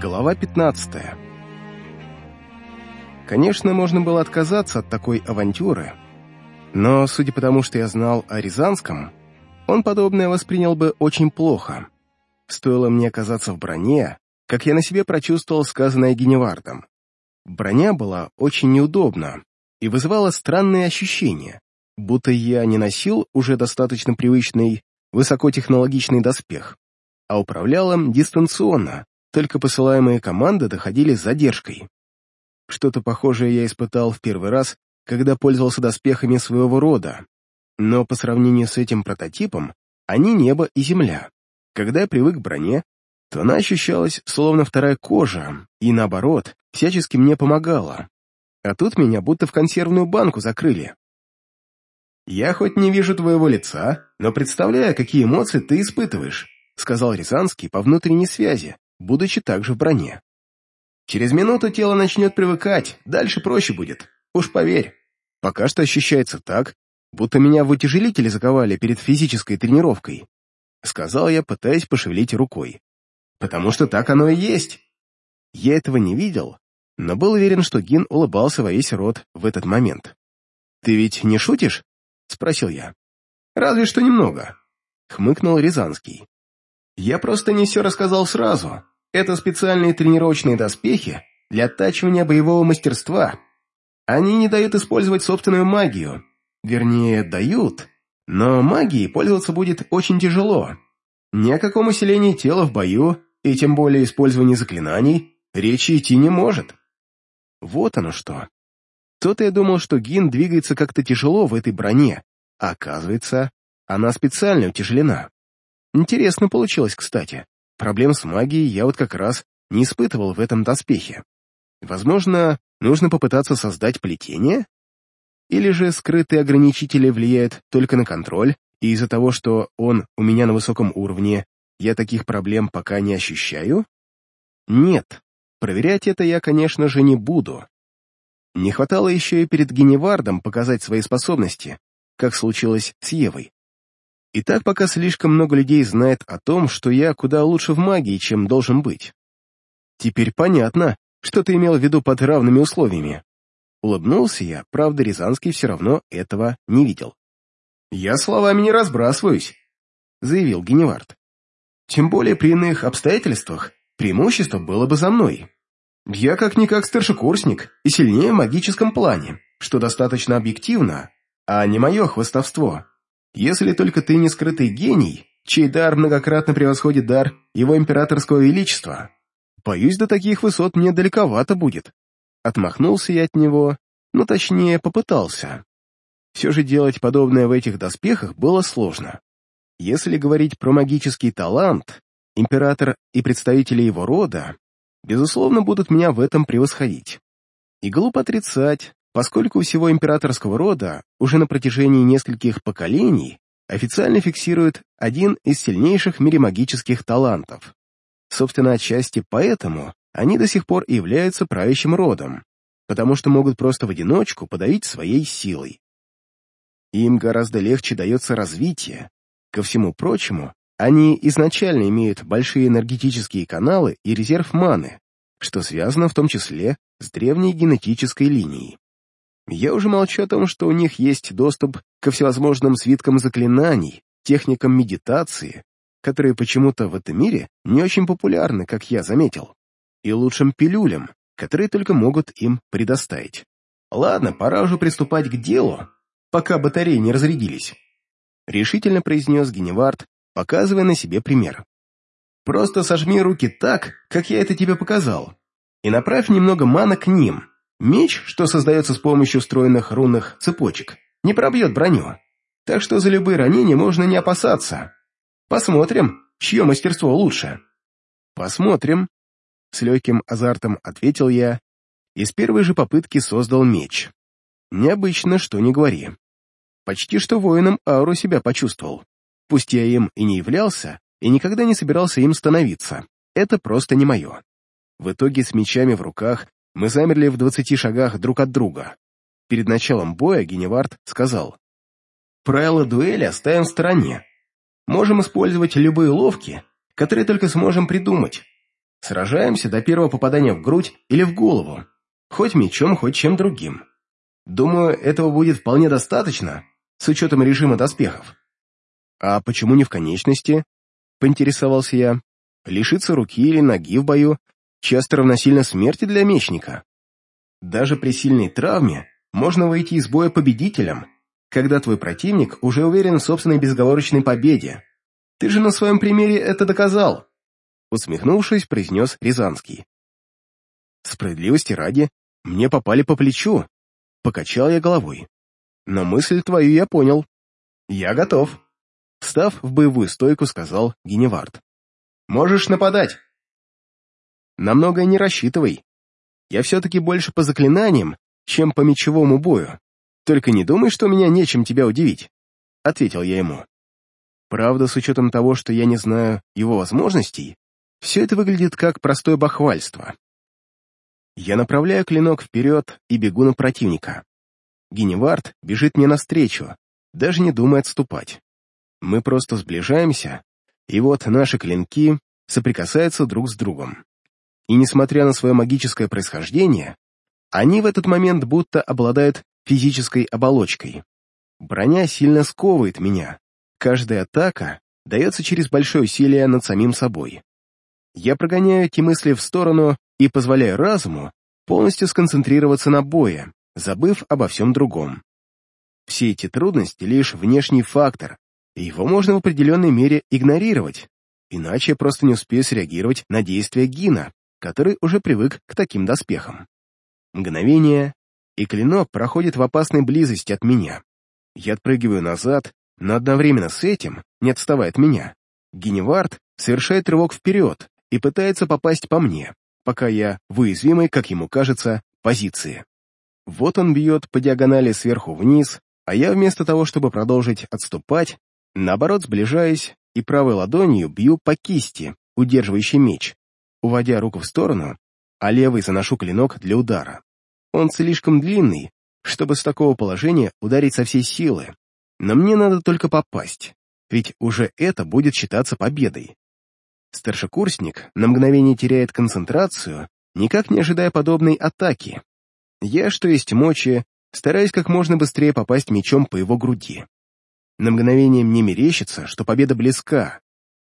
Глава 15 Конечно, можно было отказаться от такой авантюры, но, судя по тому, что я знал о Рязанском, он подобное воспринял бы очень плохо. Стоило мне оказаться в броне, как я на себе прочувствовал сказанное Геневардом. Броня была очень неудобна и вызывала странные ощущения, будто я не носил уже достаточно привычный высокотехнологичный доспех, а управлял им дистанционно, только посылаемые команды доходили с задержкой. Что-то похожее я испытал в первый раз, когда пользовался доспехами своего рода, но по сравнению с этим прототипом они небо и земля. Когда я привык к броне, то она ощущалась словно вторая кожа, и наоборот, всячески мне помогала. А тут меня будто в консервную банку закрыли. «Я хоть не вижу твоего лица, но представляю, какие эмоции ты испытываешь», сказал Рязанский по внутренней связи, будучи также в броне. Через минуту тело начнет привыкать, дальше проще будет. Уж поверь. Пока что ощущается так, будто меня в утяжелители заковали перед физической тренировкой. Сказал я, пытаясь пошевелить рукой. Потому что так оно и есть. Я этого не видел, но был уверен, что Гин улыбался во весь рот в этот момент. «Ты ведь не шутишь?» — спросил я. «Разве что немного», — хмыкнул Рязанский. «Я просто не все рассказал сразу. Это специальные тренировочные доспехи для оттачивания боевого мастерства. Они не дают использовать собственную магию. Вернее, дают, но магией пользоваться будет очень тяжело. Ни о каком усилении тела в бою, и тем более использовании заклинаний, речи идти не может. Вот оно что. То-то я думал, что Гин двигается как-то тяжело в этой броне, а оказывается, она специально утяжелена. Интересно получилось, кстати. Проблем с магией я вот как раз не испытывал в этом доспехе. Возможно, нужно попытаться создать плетение? Или же скрытые ограничители влияют только на контроль, и из-за того, что он у меня на высоком уровне, я таких проблем пока не ощущаю? Нет, проверять это я, конечно же, не буду. Не хватало еще и перед Геневардом показать свои способности, как случилось с Евой. И так пока слишком много людей знает о том, что я куда лучше в магии, чем должен быть. Теперь понятно, что ты имел в виду под равными условиями. Улыбнулся я, правда, Рязанский все равно этого не видел. «Я словами не разбрасываюсь», — заявил Геневард. «Тем более при иных обстоятельствах преимущество было бы за мной. Я как-никак старшекурсник и сильнее в магическом плане, что достаточно объективно, а не мое хвостовство. Если только ты не скрытый гений, чей дар многократно превосходит дар его императорского величества. Боюсь, до таких высот мне далековато будет. Отмахнулся я от него, ну точнее, попытался. Все же делать подобное в этих доспехах было сложно. Если говорить про магический талант, император и представители его рода, безусловно, будут меня в этом превосходить. И глупо отрицать, поскольку у всего императорского рода уже на протяжении нескольких поколений официально фиксируют один из сильнейших в мире магических талантов. Собственно, отчасти поэтому они до сих пор являются правящим родом, потому что могут просто в одиночку подавить своей силой. Им гораздо легче дается развитие. Ко всему прочему, они изначально имеют большие энергетические каналы и резерв маны, что связано в том числе с древней генетической линией. Я уже молчу о том, что у них есть доступ ко всевозможным свиткам заклинаний, техникам медитации, которые почему-то в этом мире не очень популярны, как я заметил, и лучшим пилюлям, которые только могут им предоставить. Ладно, пора уже приступать к делу, пока батареи не разрядились. Решительно произнес Геневард, показывая на себе пример. Просто сожми руки так, как я это тебе показал, и направь немного мана к ним, Меч, что создается с помощью встроенных рунных цепочек, не пробьет броню. Так что за любые ранения можно не опасаться. Посмотрим, чье мастерство лучше. Посмотрим. С легким азартом ответил я и с первой же попытки создал меч. Необычно, что не говори. Почти что воином ауру себя почувствовал. Пусть я им и не являлся, и никогда не собирался им становиться. Это просто не мое. В итоге с мечами в руках мы замерли в двадцати шагах друг от друга. Перед началом боя Геневард сказал, «Правила дуэли оставим в стороне. Можем использовать любые ловки, которые только сможем придумать. Сражаемся до первого попадания в грудь или в голову. Хоть мечом, хоть чем другим. Думаю, этого будет вполне достаточно, с учетом режима доспехов. А почему не в конечности? Поинтересовался я. Лишиться руки или ноги в бою часто равносильно смерти для мечника. Даже при сильной травме можно выйти из боя победителем, когда твой противник уже уверен в собственной безоговорочной победе. Ты же на своем примере это доказал!» Усмехнувшись, произнес Рязанский. «Справедливости ради, мне попали по плечу», — покачал я головой. «Но мысль твою я понял. Я готов», — встав в боевую стойку, сказал Геневард. «Можешь нападать». «Намного не рассчитывай. Я все-таки больше по заклинаниям, чем по мечевому бою. Только не думай, что меня нечем тебя удивить», — ответил я ему. Правда, с учетом того, что я не знаю его возможностей, все это выглядит как простое бахвальство. Я направляю клинок вперед и бегу на противника. Геневард бежит мне навстречу, даже не думая отступать. Мы просто сближаемся, и вот наши клинки соприкасаются друг с другом. И несмотря на свое магическое происхождение, они в этот момент будто обладают физической оболочкой. Броня сильно сковывает меня, Каждая атака дается через большое усилие над самим собой. Я прогоняю эти мысли в сторону и позволяю разуму полностью сконцентрироваться на бое, забыв обо всем другом. Все эти трудности — лишь внешний фактор, и его можно в определенной мере игнорировать, иначе я просто не успею среагировать на действия Гина, который уже привык к таким доспехам. Мгновение, и клинок проходит в опасной близости от меня. Я отпрыгиваю назад, но одновременно с этим, не отставая от меня, Геневард совершает рывок вперед и пытается попасть по мне, пока я в уязвимой, как ему кажется, позиции. Вот он бьет по диагонали сверху вниз, а я вместо того, чтобы продолжить отступать, наоборот сближаюсь и правой ладонью бью по кисти, удерживающей меч, уводя руку в сторону, а левой заношу клинок для удара. Он слишком длинный, чтобы с такого положения ударить со всей силы, но мне надо только попасть, ведь уже это будет считаться победой. Старшекурсник на мгновение теряет концентрацию, никак не ожидая подобной атаки. Я, что есть мочи, стараюсь как можно быстрее попасть мечом по его груди. На мгновение мне мерещится, что победа близка,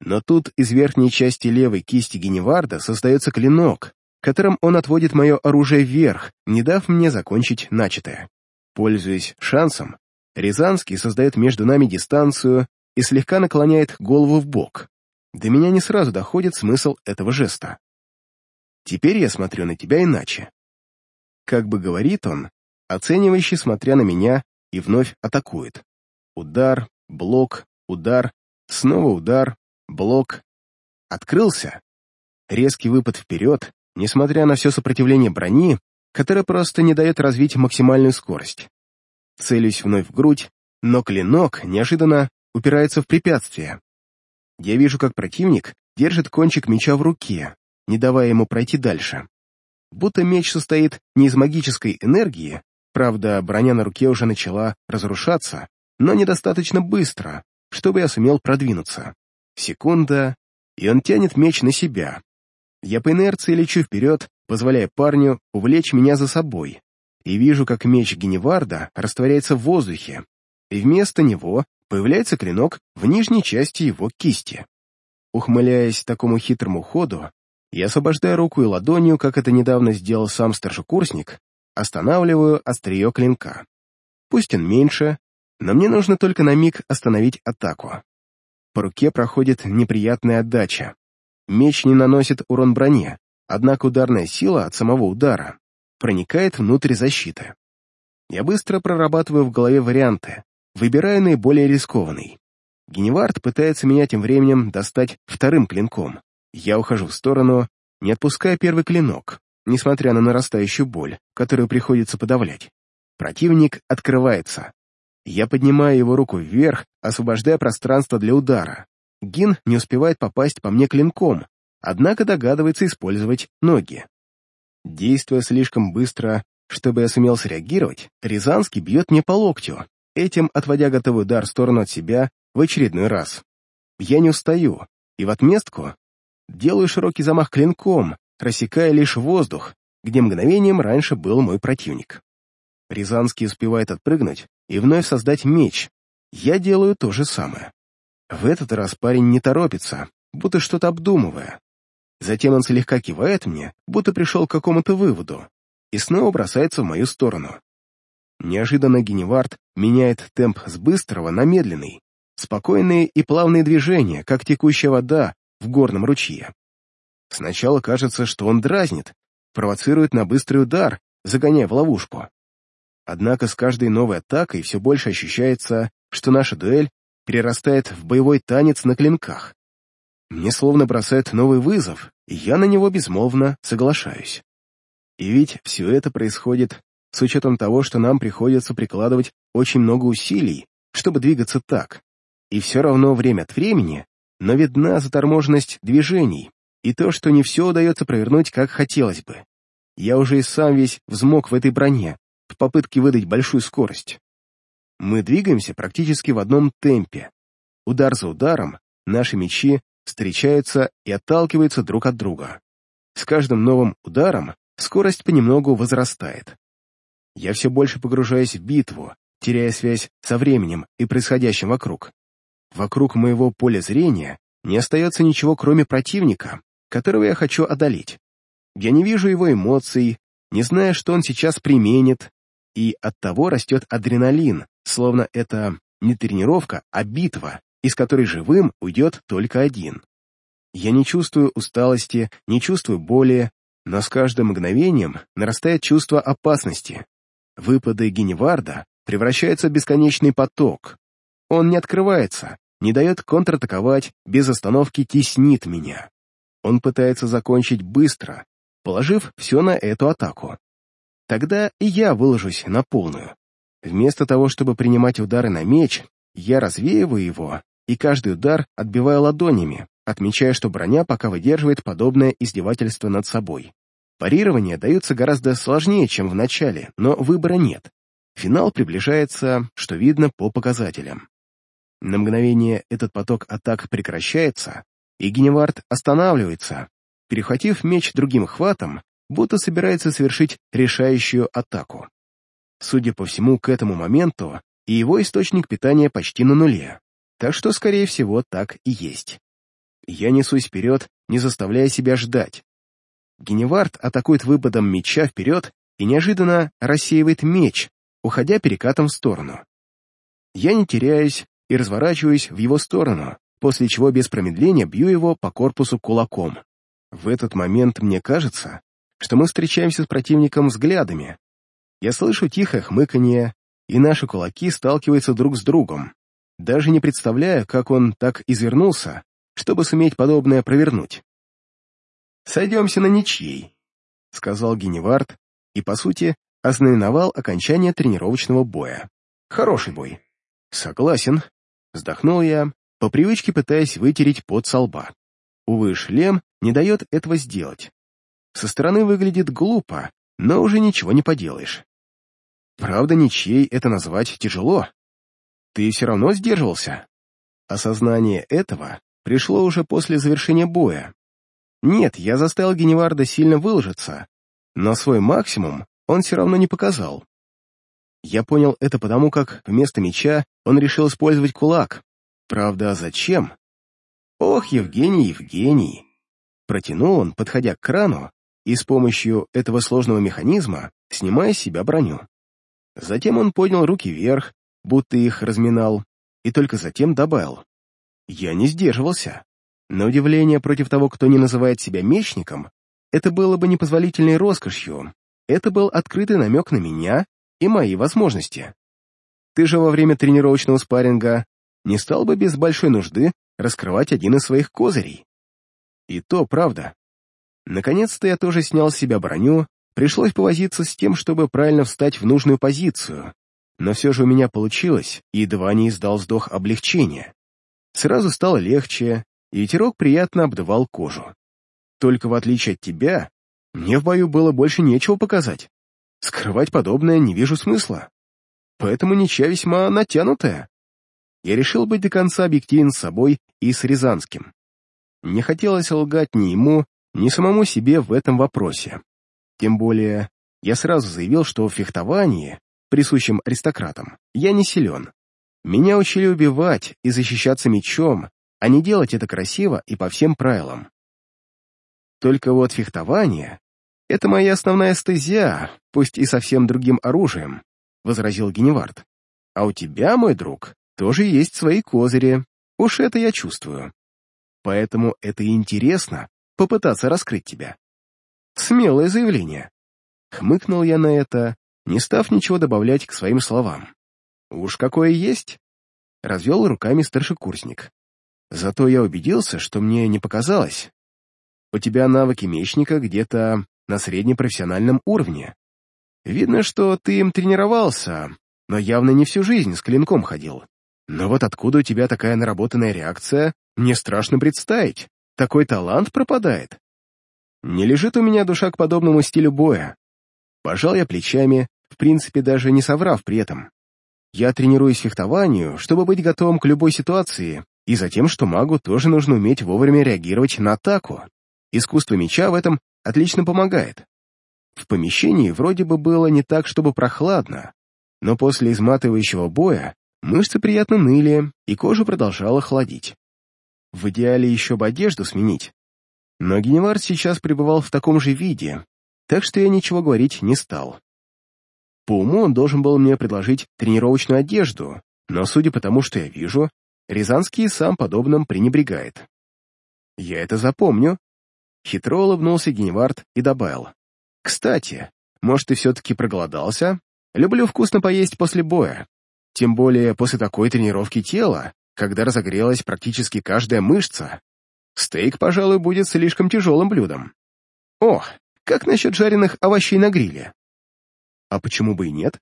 но тут из верхней части левой кисти Геневарда создается клинок, которым он отводит мое оружие вверх, не дав мне закончить начатое. Пользуясь шансом, Рязанский создает между нами дистанцию и слегка наклоняет голову в бок. До меня не сразу доходит смысл этого жеста. Теперь я смотрю на тебя иначе. Как бы говорит он, оценивающий, смотря на меня, и вновь атакует. Удар, блок, удар, снова удар, блок. Открылся. Резкий выпад вперед, несмотря на все сопротивление брони, которое просто не дает развить максимальную скорость. Целюсь вновь в грудь, но клинок неожиданно упирается в препятствие. Я вижу, как противник держит кончик меча в руке, не давая ему пройти дальше. Будто меч состоит не из магической энергии, правда, броня на руке уже начала разрушаться, но недостаточно быстро, чтобы я сумел продвинуться. Секунда, и он тянет меч на себя. Я по инерции лечу вперед, позволяя парню увлечь меня за собой и вижу, как меч Геневарда растворяется в воздухе, и вместо него появляется клинок в нижней части его кисти. Ухмыляясь такому хитрому ходу, я освобождаю руку и ладонью, как это недавно сделал сам старшекурсник, останавливаю острие клинка. Пусть он меньше, но мне нужно только на миг остановить атаку. По руке проходит неприятная отдача. Меч не наносит урон броне, однако ударная сила от самого удара проникает внутрь защиты. Я быстро прорабатываю в голове варианты, выбирая наиболее рискованный. Геневард пытается меня тем временем достать вторым клинком. Я ухожу в сторону, не отпуская первый клинок, несмотря на нарастающую боль, которую приходится подавлять. Противник открывается. Я поднимаю его руку вверх, освобождая пространство для удара. Гин не успевает попасть по мне клинком, однако догадывается использовать ноги. Действуя слишком быстро, чтобы я сумел среагировать, Рязанский бьет мне по локтю, этим отводя готовый удар в сторону от себя в очередной раз. Я не устаю, и в отместку делаю широкий замах клинком, рассекая лишь воздух, где мгновением раньше был мой противник. Рязанский успевает отпрыгнуть и вновь создать меч. Я делаю то же самое. В этот раз парень не торопится, будто что-то обдумывая. Затем он слегка кивает мне, будто пришел к какому-то выводу, и снова бросается в мою сторону. Неожиданно Геневард меняет темп с быстрого на медленный, спокойные и плавные движения, как текущая вода в горном ручье. Сначала кажется, что он дразнит, провоцирует на быстрый удар, загоняя в ловушку. Однако с каждой новой атакой все больше ощущается, что наша дуэль перерастает в боевой танец на клинках. Мне словно бросают новый вызов, и я на него безмолвно соглашаюсь. И ведь все это происходит с учетом того, что нам приходится прикладывать очень много усилий, чтобы двигаться так. И все равно время от времени, но видна заторможенность движений и то, что не все удается провернуть, как хотелось бы. Я уже и сам весь взмок в этой броне, в попытке выдать большую скорость. Мы двигаемся практически в одном темпе. Удар за ударом наши мечи встречаются и отталкиваются друг от друга. С каждым новым ударом скорость понемногу возрастает. Я все больше погружаюсь в битву, теряя связь со временем и происходящим вокруг. Вокруг моего поля зрения не остается ничего, кроме противника, которого я хочу одолеть. Я не вижу его эмоций, не зная, что он сейчас применит, и оттого растет адреналин, словно это не тренировка, а битва, из которой живым уйдет только один. Я не чувствую усталости, не чувствую боли, но с каждым мгновением нарастает чувство опасности. Выпады Геневарда превращаются в бесконечный поток. Он не открывается, не дает контратаковать, без остановки теснит меня. Он пытается закончить быстро, положив все на эту атаку. Тогда и я выложусь на полную. Вместо того, чтобы принимать удары на меч, я развеиваю его и каждый удар отбиваю ладонями, отмечая, что броня пока выдерживает подобное издевательство над собой. Парирование даются гораздо сложнее, чем в начале, но выбора нет. Финал приближается, что видно по показателям. На мгновение этот поток атак прекращается, и Геневард останавливается, перехватив меч другим хватом, будто собирается совершить решающую атаку. Судя по всему, к этому моменту и его источник питания почти на нуле, так что, скорее всего, так и есть. Я несусь вперед, не заставляя себя ждать. Геневард атакует выпадом меча вперед и неожиданно рассеивает меч, уходя перекатом в сторону. Я не теряюсь и разворачиваюсь в его сторону, после чего без промедления бью его по корпусу кулаком. В этот момент мне кажется, что мы встречаемся с противником взглядами. Я слышу тихое хмыканье, и наши кулаки сталкиваются друг с другом, даже не представляя, как он так извернулся, чтобы суметь подобное провернуть. «Сойдемся на ничьей», — сказал Геневард, и, по сути, ознаменовал окончание тренировочного боя. «Хороший бой». «Согласен», — вздохнул я, по привычке пытаясь вытереть пот со лба. Увы, шлем не дает этого сделать. Со стороны выглядит глупо, но уже ничего не поделаешь. Правда, ничьей это назвать тяжело. Ты все равно сдерживался. Осознание этого пришло уже после завершения боя. Нет, я заставил Геневарда сильно выложиться, но свой максимум он все равно не показал. Я понял это потому, как вместо меча он решил использовать кулак. Правда, зачем? Ох, Евгений, Евгений! Протянул он, подходя к крану, и с помощью этого сложного механизма снимая с себя броню. Затем он поднял руки вверх, будто их разминал, и только затем добавил. Я не сдерживался. На удивление против того, кто не называет себя мечником, это было бы непозволительной роскошью. Это был открытый намек на меня и мои возможности. Ты же во время тренировочного спарринга не стал бы без большой нужды раскрывать один из своих козырей. И то правда. Наконец-то я тоже снял с себя броню, пришлось повозиться с тем, чтобы правильно встать в нужную позицию, но все же у меня получилось, и едва не издал вздох облегчения. Сразу стало легче, и ветерок приятно обдувал кожу. Только в отличие от тебя, мне в бою было больше нечего показать. Скрывать подобное не вижу смысла. Поэтому ничья весьма натянутая. Я решил быть до конца объективен с собой и с Рязанским. Не хотелось лгать ни ему, ни самому себе в этом вопросе. Тем более, я сразу заявил, что в фехтовании, присущем аристократам, я не силен. Меня учили убивать и защищаться мечом, а не делать это красиво и по всем правилам. Только вот фехтование — это моя основная стезя, пусть и совсем другим оружием, — возразил Геневард. А у тебя, мой друг, тоже есть свои козыри, уж это я чувствую. Поэтому это и интересно — попытаться раскрыть тебя. Смелое заявление. Хмыкнул я на это, не став ничего добавлять к своим словам. Уж какое есть. Развел руками старшекурсник. Зато я убедился, что мне не показалось. У тебя навыки мечника где-то на среднепрофессиональном уровне. Видно, что ты им тренировался, но явно не всю жизнь с клинком ходил. Но вот откуда у тебя такая наработанная реакция, мне страшно представить. Такой талант пропадает. Не лежит у меня душа к подобному стилю боя. Пожал я плечами, в принципе, даже не соврав при этом. Я тренируюсь фехтованию, чтобы быть готовым к любой ситуации, и за тем, что магу тоже нужно уметь вовремя реагировать на атаку. Искусство меча в этом отлично помогает. В помещении вроде бы было не так, чтобы прохладно, но после изматывающего боя мышцы приятно ныли, и кожа продолжала холодить. В идеале еще бы одежду сменить. Но Геневар сейчас пребывал в таком же виде, так что я ничего говорить не стал. По уму он должен был мне предложить тренировочную одежду, но судя по тому, что я вижу, Рязанский сам подобным пренебрегает. Я это запомню. Хитро улыбнулся Геневард и добавил. Кстати, может, ты все-таки проголодался? Люблю вкусно поесть после боя. Тем более после такой тренировки тела, когда разогрелась практически каждая мышца. Стейк, пожалуй, будет слишком тяжелым блюдом. О, как насчет жареных овощей на гриле? А почему бы и нет?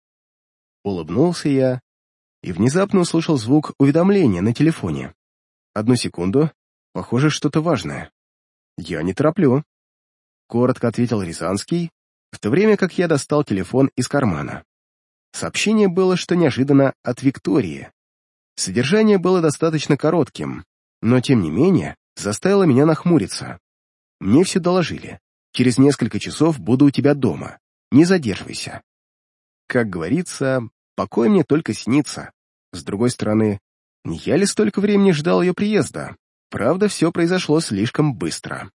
Улыбнулся я и внезапно услышал звук уведомления на телефоне. Одну секунду, похоже, что-то важное. Я не тороплю. Коротко ответил Рязанский, в то время как я достал телефон из кармана. Сообщение было, что неожиданно, от Виктории. Содержание было достаточно коротким, но, тем не менее, заставило меня нахмуриться. Мне все доложили. Через несколько часов буду у тебя дома. Не задерживайся. Как говорится, покой мне только снится. С другой стороны, не я ли столько времени ждал ее приезда? Правда, все произошло слишком быстро.